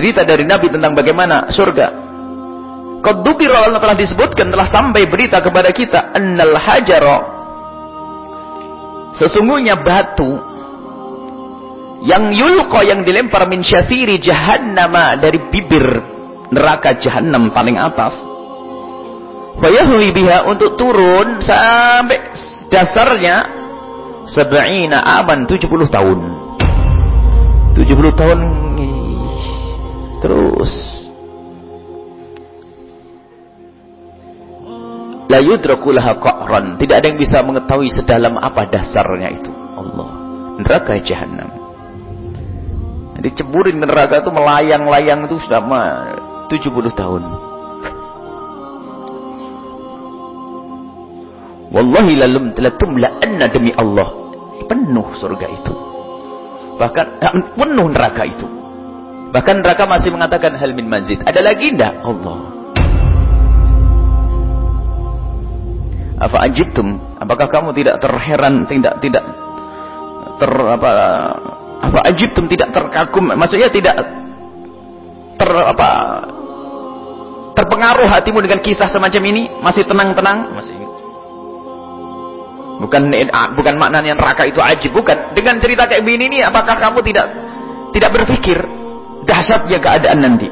cerita dari Nabi tentang bagaimana surga. Allah telah disebutkan telah sampai berita kepada kita annal hajara. Sesungguhnya batu yang yulqa yang dilempar min syafiri jahannama dari bibir neraka jahanam paling atas. Fayahwi biha untuk turun sampai dasarnya sab'ina aman 70 tahun. 70 tahun la yudraku laha qa'ran. Tidak ada yang bisa mengetahui sedalam apa dasarnya itu. Allah. Neraka jahanam ke neraka itu melayang-layang itu sudah 70 tahun. Wallahi lalum la anna demi Allah. Penuh surga itu. Bahkan penuh neraka itu. Bahkan neraka masih mengatakan hal min mazid. Ada lagi enggak? Allah. Apa ajibtum? Apakah kamu tidak terheran, tidak tidak ter apa apa ajibtum tidak terkagum? Maksudnya tidak ter apa terpengaruh hatimu dengan kisah semacam ini? Masih tenang-tenang? Masih Bukan bukan maknanya neraka itu ajib, bukan. Dengan cerita kayak begini ini apakah kamu tidak tidak berpikir dahsyatnya keadaan nanti.